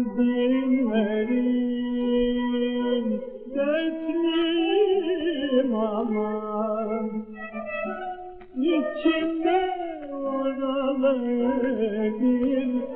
Dilmerim dertliyim aman İçimde oralı bir